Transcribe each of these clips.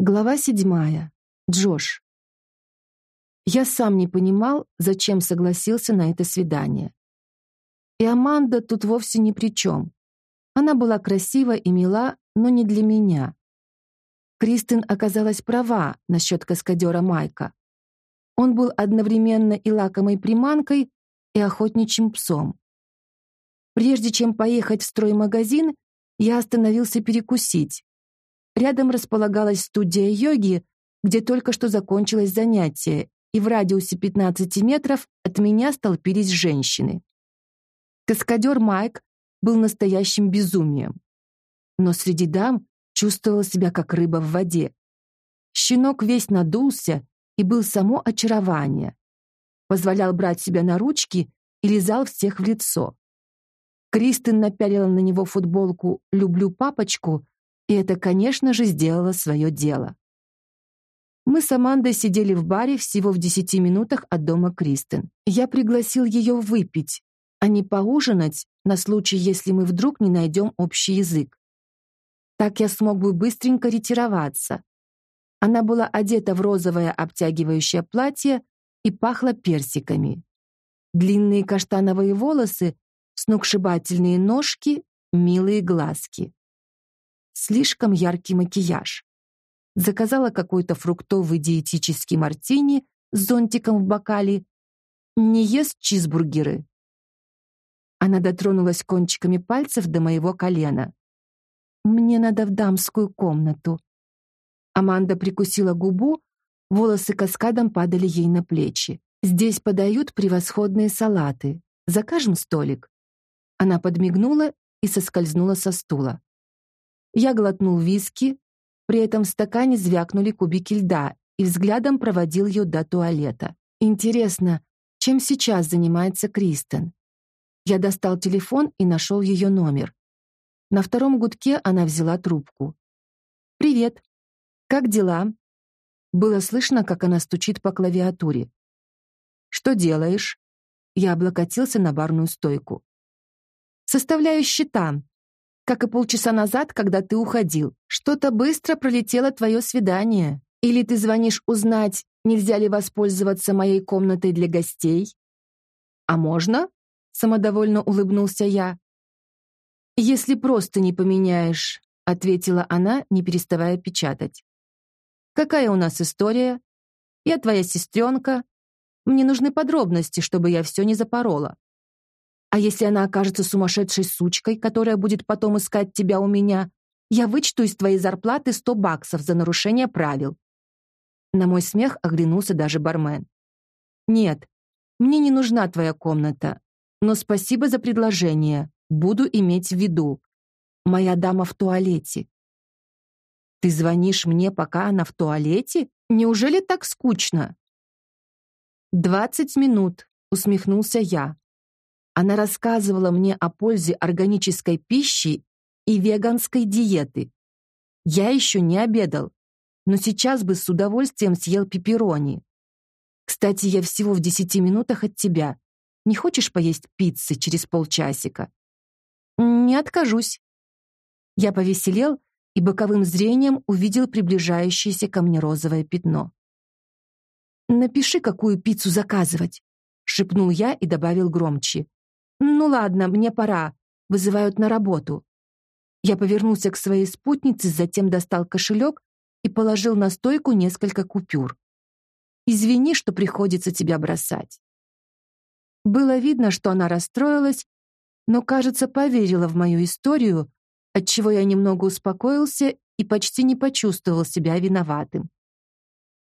Глава седьмая. Джош. Я сам не понимал, зачем согласился на это свидание. И Аманда тут вовсе ни при чем. Она была красива и мила, но не для меня. Кристин оказалась права насчет каскадера Майка. Он был одновременно и лакомой приманкой, и охотничьим псом. Прежде чем поехать в строймагазин, я остановился перекусить. Рядом располагалась студия йоги, где только что закончилось занятие, и в радиусе 15 метров от меня столпились женщины. Каскадер Майк был настоящим безумием. Но среди дам чувствовал себя как рыба в воде. Щенок весь надулся и был само очарование. Позволял брать себя на ручки и лизал всех в лицо. Кристин напялила на него футболку «Люблю папочку», и это, конечно же, сделало свое дело. Мы с Амандой сидели в баре всего в десяти минутах от дома Кристин. Я пригласил ее выпить, а не поужинать на случай, если мы вдруг не найдем общий язык. Так я смог бы быстренько ретироваться. Она была одета в розовое обтягивающее платье и пахла персиками. Длинные каштановые волосы, сногсшибательные ножки, милые глазки слишком яркий макияж. Заказала какой-то фруктовый диетический мартини с зонтиком в бокале. Не ест чизбургеры. Она дотронулась кончиками пальцев до моего колена. Мне надо в дамскую комнату. Аманда прикусила губу, волосы каскадом падали ей на плечи. Здесь подают превосходные салаты. Закажем столик. Она подмигнула и соскользнула со стула. Я глотнул виски, при этом в стакане звякнули кубики льда и взглядом проводил ее до туалета. Интересно, чем сейчас занимается Кристен? Я достал телефон и нашел ее номер. На втором гудке она взяла трубку. «Привет. Как дела?» Было слышно, как она стучит по клавиатуре. «Что делаешь?» Я облокотился на барную стойку. «Составляю счета как и полчаса назад, когда ты уходил. Что-то быстро пролетело твое свидание. Или ты звонишь узнать, нельзя ли воспользоваться моей комнатой для гостей? А можно? Самодовольно улыбнулся я. Если просто не поменяешь, ответила она, не переставая печатать. Какая у нас история? Я твоя сестренка. Мне нужны подробности, чтобы я все не запорола. А если она окажется сумасшедшей сучкой, которая будет потом искать тебя у меня, я вычту из твоей зарплаты сто баксов за нарушение правил. На мой смех оглянулся даже бармен. Нет, мне не нужна твоя комната, но спасибо за предложение. Буду иметь в виду. Моя дама в туалете. Ты звонишь мне, пока она в туалете? Неужели так скучно? Двадцать минут, усмехнулся я. Она рассказывала мне о пользе органической пищи и веганской диеты. Я еще не обедал, но сейчас бы с удовольствием съел пепперони. Кстати, я всего в десяти минутах от тебя. Не хочешь поесть пиццы через полчасика? Не откажусь. Я повеселел и боковым зрением увидел приближающееся ко мне розовое пятно. «Напиши, какую пиццу заказывать», — шепнул я и добавил громче. «Ну ладно, мне пора. Вызывают на работу». Я повернулся к своей спутнице, затем достал кошелек и положил на стойку несколько купюр. «Извини, что приходится тебя бросать». Было видно, что она расстроилась, но, кажется, поверила в мою историю, отчего я немного успокоился и почти не почувствовал себя виноватым.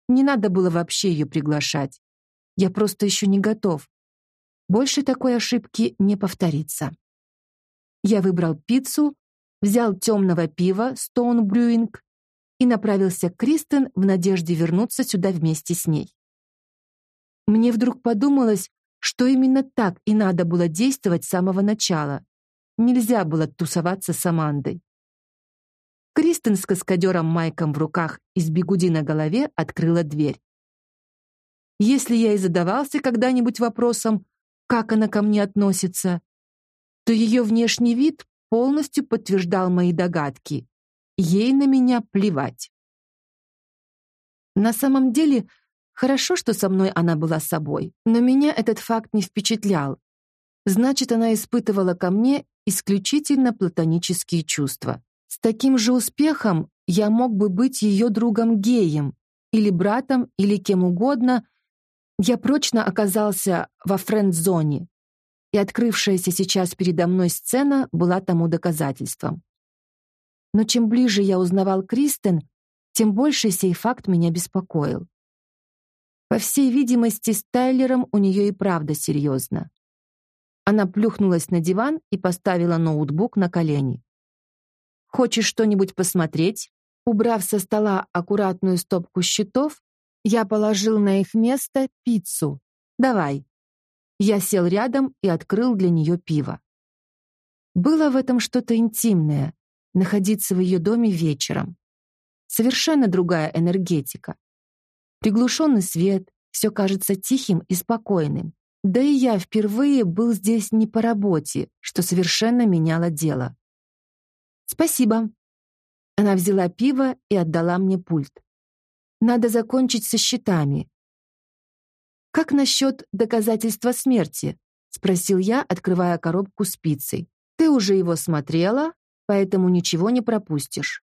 Не надо было вообще ее приглашать. Я просто еще не готов. Больше такой ошибки не повторится. Я выбрал пиццу, взял темного пива Stone Brewing и направился к Кристен в надежде вернуться сюда вместе с ней. Мне вдруг подумалось, что именно так и надо было действовать с самого начала. Нельзя было тусоваться с Амандой. Кристен с каскадером Майком в руках и с бигуди на голове открыла дверь. Если я и задавался когда-нибудь вопросом, как она ко мне относится, то ее внешний вид полностью подтверждал мои догадки. Ей на меня плевать. На самом деле, хорошо, что со мной она была собой, но меня этот факт не впечатлял. Значит, она испытывала ко мне исключительно платонические чувства. С таким же успехом я мог бы быть ее другом-геем, или братом, или кем угодно. Я прочно оказался во френд-зоне, и открывшаяся сейчас передо мной сцена была тому доказательством. Но чем ближе я узнавал Кристен, тем больше сей факт меня беспокоил. По всей видимости, с Тайлером у нее и правда серьезно. Она плюхнулась на диван и поставила ноутбук на колени. «Хочешь что-нибудь посмотреть?» Убрав со стола аккуратную стопку счетов, я положил на их место пиццу. «Давай». Я сел рядом и открыл для нее пиво. Было в этом что-то интимное, находиться в ее доме вечером. Совершенно другая энергетика. Приглушенный свет, все кажется тихим и спокойным. Да и я впервые был здесь не по работе, что совершенно меняло дело. «Спасибо». Она взяла пиво и отдала мне пульт. «Надо закончить со счетами». «Как насчет доказательства смерти?» — спросил я, открывая коробку с пиццей. «Ты уже его смотрела, поэтому ничего не пропустишь».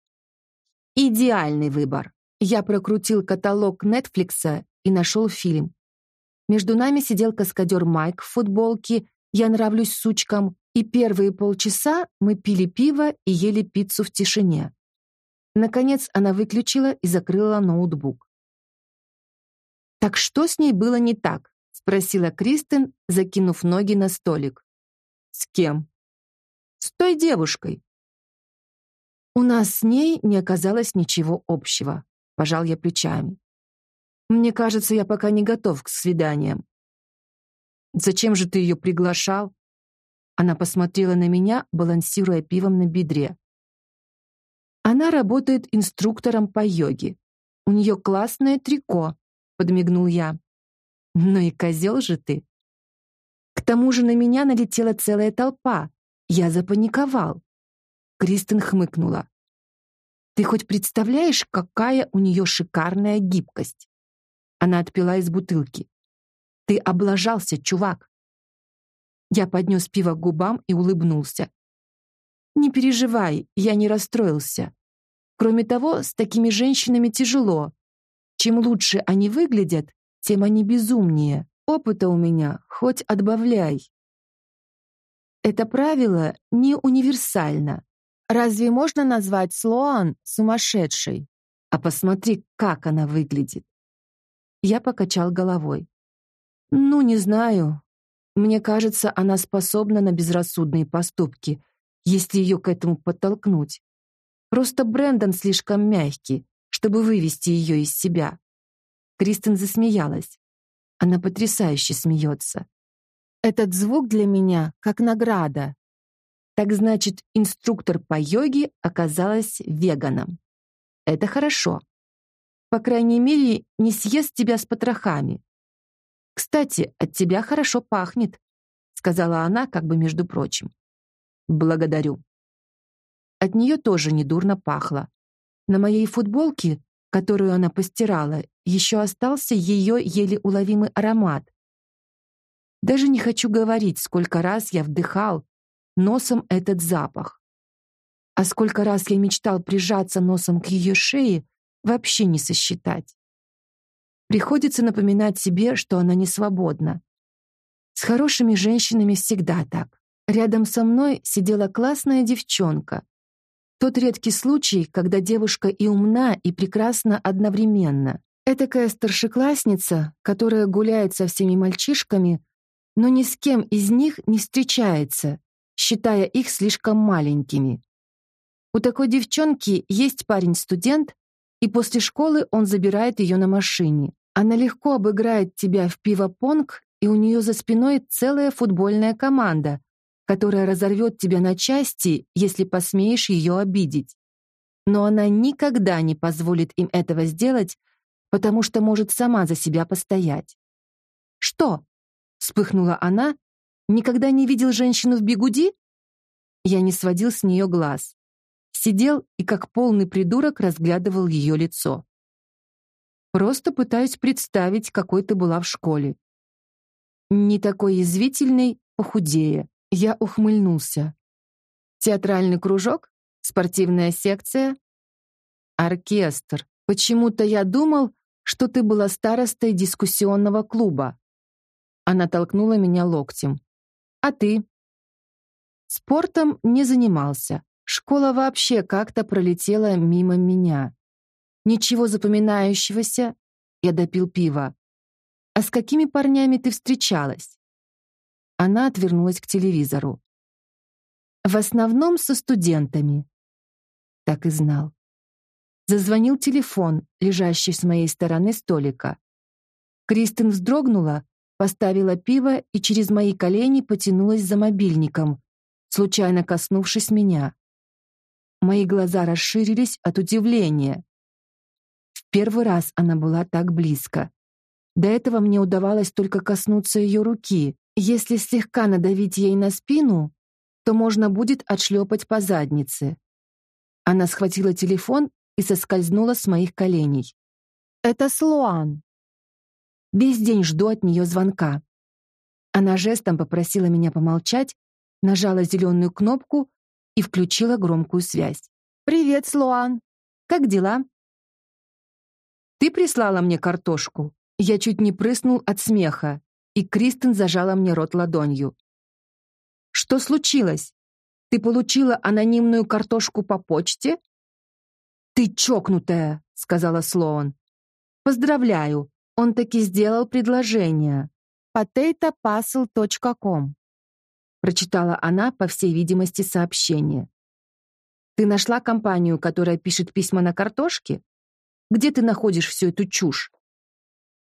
Идеальный выбор. Я прокрутил каталог Нетфликса и нашел фильм. Между нами сидел каскадер Майк в футболке «Я нравлюсь сучкам», и первые полчаса мы пили пиво и ели пиццу в тишине. Наконец она выключила и закрыла ноутбук. «Так что с ней было не так?» — спросила Кристен, закинув ноги на столик. «С кем?» «С той девушкой. У нас с ней не оказалось ничего общего. Пожал я плечами. Мне кажется, я пока не готов к свиданиям. Зачем же ты ее приглашал? Она посмотрела на меня, балансируя пивом на бедре. Она работает инструктором по йоге. У нее классное трико, подмигнул я. Ну и козел же ты. К тому же на меня налетела целая толпа. Я запаниковал. Кристин хмыкнула. Ты хоть представляешь, какая у нее шикарная гибкость? Она отпила из бутылки. Ты облажался, чувак. Я поднес пиво к губам и улыбнулся. Не переживай, я не расстроился. Кроме того, с такими женщинами тяжело. Чем лучше они выглядят, тем они безумнее. Опыта у меня хоть отбавляй. Это правило не универсально. Разве можно назвать Слоан сумасшедшей? А посмотри, как она выглядит. Я покачал головой. Ну, не знаю. Мне кажется, она способна на безрассудные поступки, если ее к этому подтолкнуть. Просто Брэндон слишком мягкий, чтобы вывести ее из себя. Кристен засмеялась. Она потрясающе смеется. Этот звук для меня как награда, так значит, инструктор по йоге оказалась веганом. Это хорошо. По крайней мере, не съест тебя с потрохами. Кстати, от тебя хорошо пахнет, сказала она, как бы между прочим. Благодарю. От нее тоже недурно пахло. На моей футболке, которую она постирала, еще остался ее еле уловимый аромат. Даже не хочу говорить, сколько раз я вдыхал, носом этот запах. А сколько раз я мечтал прижаться носом к ее шее, вообще не сосчитать. Приходится напоминать себе, что она не свободна. С хорошими женщинами всегда так. Рядом со мной сидела классная девчонка. Тот редкий случай, когда девушка и умна, и прекрасна одновременно. Этакая старшеклассница, которая гуляет со всеми мальчишками, но ни с кем из них не встречается, считая их слишком маленькими. У такой девчонки есть парень-студент, и после школы он забирает ее на машине. Она легко обыграет тебя в пиво-понг, и у нее за спиной целая футбольная команда, которая разорвет тебя на части, если посмеешь ее обидеть. Но она никогда не позволит им этого сделать, потому что может сама за себя постоять. «Что?» — вспыхнула она Никогда не видел женщину в бигуди? Я не сводил с нее глаз. Сидел и как полный придурок разглядывал ее лицо. Просто пытаюсь представить, какой ты была в школе. Не такой язвительный, похудее. Я ухмыльнулся. Театральный кружок? Спортивная секция? Оркестр. Почему-то я думал, что ты была старостой дискуссионного клуба. Она толкнула меня локтем. А ты? Спортом не занимался. Школа вообще как-то пролетела мимо меня. Ничего запоминающегося. Я допил пива. А с какими парнями ты встречалась? Она отвернулась к телевизору. В основном со студентами. Так и знал. Зазвонил телефон, лежащий с моей стороны столика. Кристин вздрогнула, поставила пиво и через мои колени потянулась за мобильником, случайно коснувшись меня. Мои глаза расширились от удивления. В первый раз она была так близко. До этого мне удавалось только коснуться ее руки. Если слегка надавить ей на спину, то можно будет отшлепать по заднице. Она схватила телефон и соскользнула с моих коленей. «Это Слоан». Весь день жду от нее звонка. Она жестом попросила меня помолчать, нажала зеленую кнопку и включила громкую связь. «Привет, Слоан. Как дела?» «Ты прислала мне картошку?» Я чуть не прыснул от смеха, и Кристен зажала мне рот ладонью. «Что случилось? Ты получила анонимную картошку по почте?» «Ты чокнутая», — сказала Слоан. «Поздравляю, он таки сделал предложение. potatopuzzle.com Прочитала она, по всей видимости, сообщение. «Ты нашла компанию, которая пишет письма на картошке? Где ты находишь всю эту чушь?»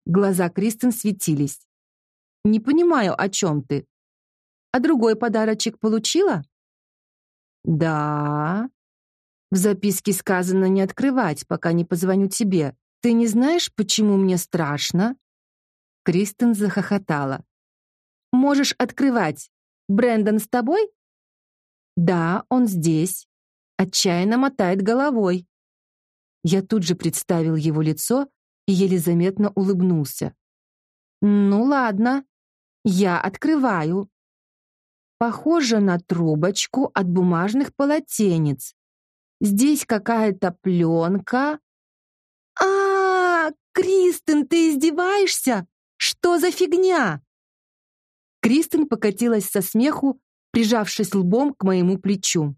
Глаза Кристен светились. «Не понимаю, о чем ты. А другой подарочек получила?» «Да», в записке сказано не открывать, пока не позвоню тебе. Ты не знаешь, почему мне страшно?» Кристен захохотала. «Можешь открывать. Брэндон с тобой?» «Да, он здесь». Отчаянно мотает головой. Я тут же представил его лицо и еле заметно улыбнулся. «Ну ладно, я открываю». Похоже на трубочку от бумажных полотенец. Здесь какая-то пленка. А, -а, а Кристен, ты издеваешься? Что за фигня? Кристен покатилась со смеху, прижавшись лбом к моему плечу.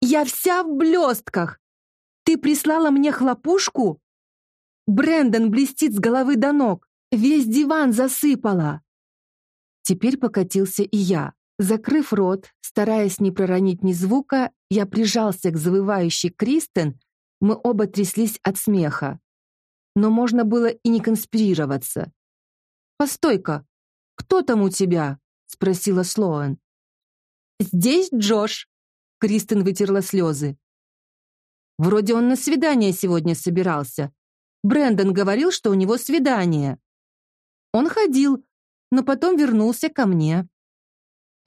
Я вся в блестках. Ты прислала мне хлопушку? Брендон блестит с головы до ног. Весь диван засыпала. Теперь покатился и я. Закрыв рот, стараясь не проронить ни звука, я прижался к завывающей Кристен, мы оба тряслись от смеха. Но можно было и не конспирироваться. «Постой-ка, кто там у тебя?» — спросила Слоан. «Здесь Джош», — Кристен вытерла слезы. «Вроде он на свидание сегодня собирался. Брэндон говорил, что у него свидание. Он ходил, но потом вернулся ко мне.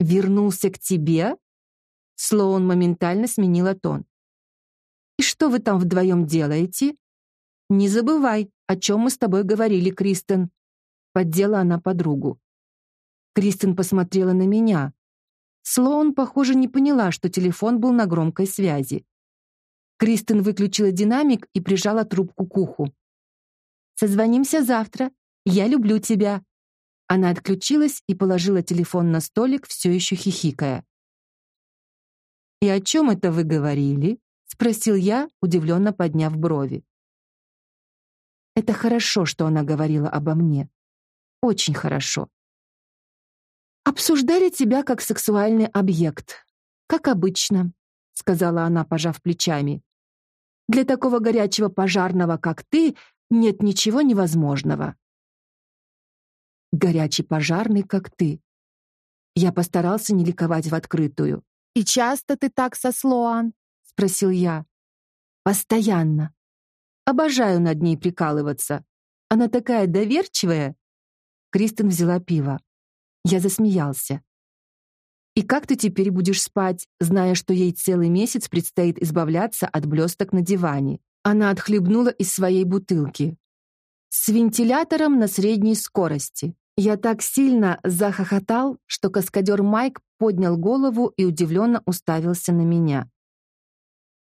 «Вернулся к тебе?» Слоун моментально сменила тон. «И что вы там вдвоем делаете?» «Не забывай, о чем мы с тобой говорили, Кристен», поддела она подругу. Кристен посмотрела на меня. Слоун, похоже, не поняла, что телефон был на громкой связи. Кристен выключила динамик и прижала трубку к уху. «Созвонимся завтра. Я люблю тебя», она отключилась и положила телефон на столик, все еще хихикая. «И о чем это вы говорили?» — спросил я, удивленно подняв брови. «Это хорошо, что она говорила обо мне. Очень хорошо. Обсуждали тебя как сексуальный объект. Как обычно», — сказала она, пожав плечами. «Для такого горячего пожарного, как ты, нет ничего невозможного горячий пожарный, как ты. Я постарался не ликовать в открытую. «И часто ты так со Слоан?» — спросил я. «Постоянно. Обожаю над ней прикалываться. Она такая доверчивая». Кристен взяла пиво. Я засмеялся. «И как ты теперь будешь спать, зная, что ей целый месяц предстоит избавляться от блесток на диване? Она отхлебнула из своей бутылки. С вентилятором на средней скорости. Я так сильно захохотал, что каскадер Майк поднял голову и удивленно уставился на меня.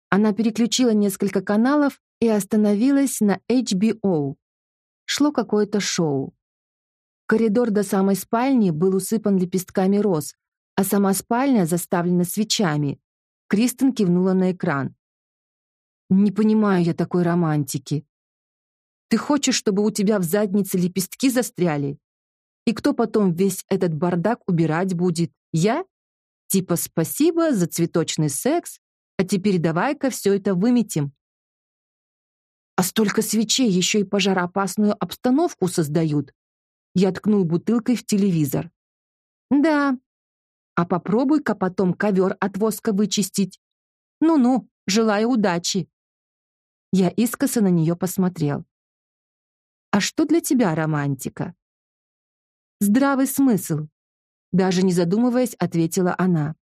Она переключила несколько каналов и остановилась на HBO. Шло какое-то шоу. Коридор до самой спальни был усыпан лепестками роз, а сама спальня заставлена свечами. Кристен кивнула на экран. «Не понимаю я такой романтики. Ты хочешь, чтобы у тебя в заднице лепестки застряли? И кто потом весь этот бардак убирать будет? Я? Типа спасибо за цветочный секс, а теперь давай-ка все это выметим. А столько свечей еще и пожароопасную обстановку создают. Я ткнул бутылкой в телевизор. Да. А попробуй-ка потом ковер от воска вычистить. Ну-ну, желаю удачи. Я искоса на нее посмотрел. А что для тебя романтика? Здравый смысл. Даже не задумываясь, ответила она.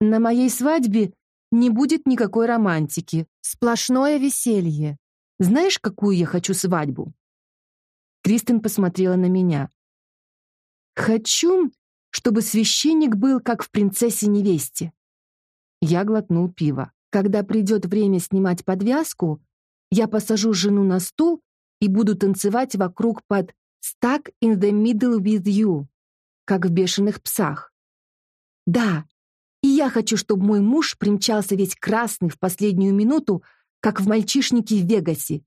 На моей свадьбе не будет никакой романтики, сплошное веселье. Знаешь, какую я хочу свадьбу? Кристин посмотрела на меня. Хочу, чтобы священник был как в принцессе-невесте. Я глотнул пиво. Когда придет время снимать подвязку, я посажу жену на стул и буду танцевать вокруг под Stuck in the middle with you, как в бешеных псах. Да, и я хочу, чтобы мой муж примчался весь красный в последнюю минуту, как в мальчишнике в Вегасе.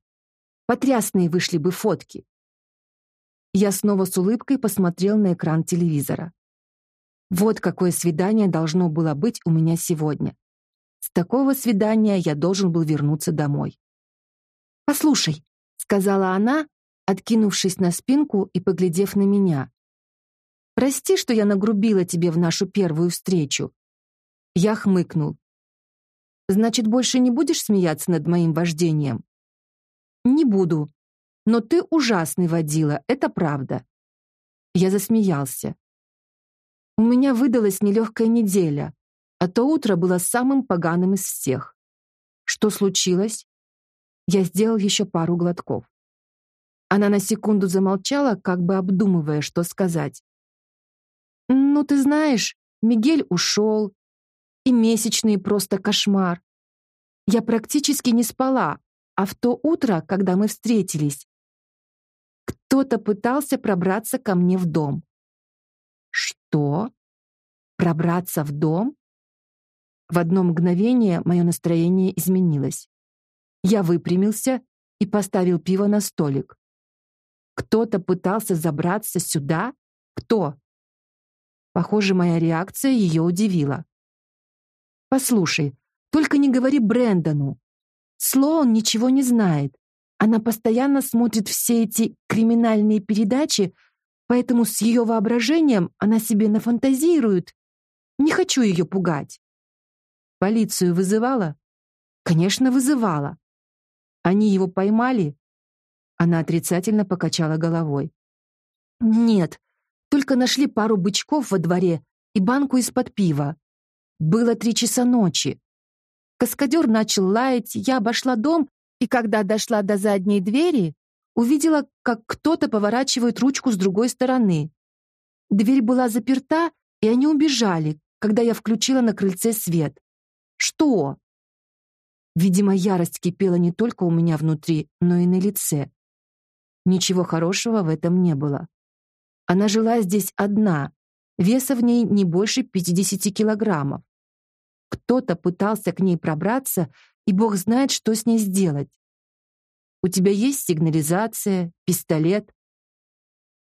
Потрясные вышли бы фотки. Я снова с улыбкой посмотрел на экран телевизора. Вот какое свидание должно было быть у меня сегодня. С такого свидания я должен был вернуться домой. «Послушай», — сказала она, откинувшись на спинку и поглядев на меня. «Прости, что я нагрубила тебе в нашу первую встречу». Я хмыкнул. «Значит, больше не будешь смеяться над моим вождением?» «Не буду. Но ты ужасный водила, это правда». Я засмеялся. У меня выдалась нелегкая неделя, а то утро было самым поганым из всех. Что случилось? Я сделал еще пару глотков. Она на секунду замолчала, как бы обдумывая, что сказать. «Ну, ты знаешь, Мигель ушел, и месячные просто кошмар. Я практически не спала, а в то утро, когда мы встретились, кто-то пытался пробраться ко мне в дом». «Что? Пробраться в дом?» В одно мгновение мое настроение изменилось. Я выпрямился и поставил пиво на столик. Кто-то пытался забраться сюда? Кто? Похоже, моя реакция ее удивила. Послушай, только не говори Брэндону. Слоун ничего не знает. Она постоянно смотрит все эти криминальные передачи, поэтому с ее воображением она себе нафантазирует. Не хочу ее пугать. Полицию вызывала? Конечно, вызывала. Они его поймали? Она отрицательно покачала головой. «Нет, только нашли пару бычков во дворе и банку из-под пива. Было три часа ночи. Каскадер начал лаять, я обошла дом, и когда дошла до задней двери, увидела, как кто-то поворачивает ручку с другой стороны. Дверь была заперта, и они убежали, когда я включила на крыльце свет. Что? Видимо, ярость кипела не только у меня внутри, но и на лице. Ничего хорошего в этом не было. Она жила здесь одна, веса в ней не больше 50 килограммов. Кто-то пытался к ней пробраться, и бог знает, что с ней сделать. У тебя есть сигнализация, пистолет?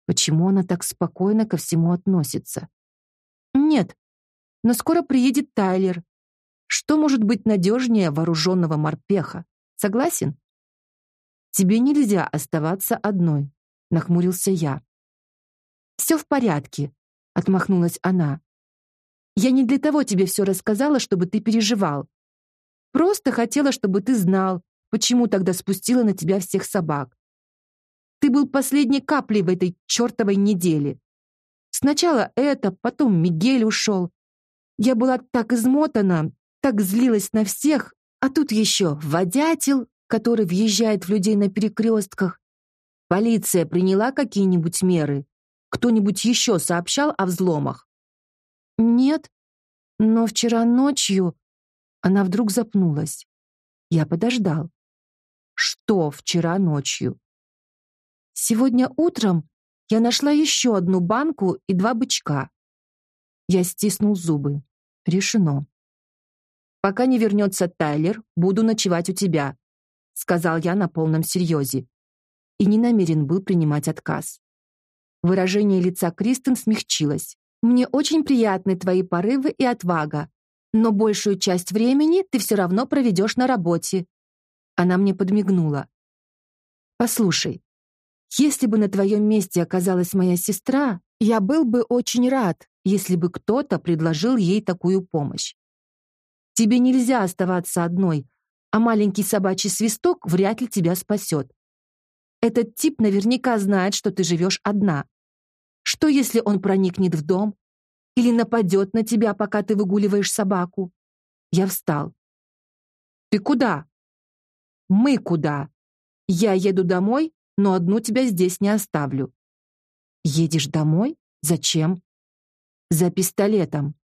Почему она так спокойно ко всему относится? Нет, но скоро приедет Тайлер. Что может быть надежнее вооруженного морпеха? Согласен? «Тебе нельзя оставаться одной», — нахмурился я. «Все в порядке», — отмахнулась она. «Я не для того тебе все рассказала, чтобы ты переживал. Просто хотела, чтобы ты знал, почему тогда спустила на тебя всех собак. Ты был последней каплей в этой чертовой неделе. Сначала это, потом Мигель ушел. Я была так измотана, так злилась на всех, а тут еще водятел, который въезжает в людей на перекрестках. Полиция приняла какие-нибудь меры? Кто-нибудь еще сообщал о взломах? Нет, но вчера ночью она вдруг запнулась. Я подождал. Что вчера ночью? Сегодня утром я нашла еще одну банку и два бычка. Я стиснул зубы. Решено. Пока не вернется Тайлер, буду ночевать у тебя, сказал я на полном серьезе. И не намерен был принимать отказ. Выражение лица Кристен смягчилось. Мне очень приятны твои порывы и отвага, но большую часть времени ты все равно проведешь на работе. Она мне подмигнула. Послушай, если бы на твоем месте оказалась моя сестра, я был бы очень рад, если бы кто-то предложил ей такую помощь. Тебе нельзя оставаться одной, а маленький собачий свисток вряд ли тебя спасет. Этот тип наверняка знает, что ты живешь одна. Что, если он проникнет в дом или нападет на тебя, пока ты выгуливаешь собаку? Я встал. Ты куда? Мы куда? Я еду домой, но одну тебя здесь не оставлю. Едешь домой? Зачем? За пистолетом.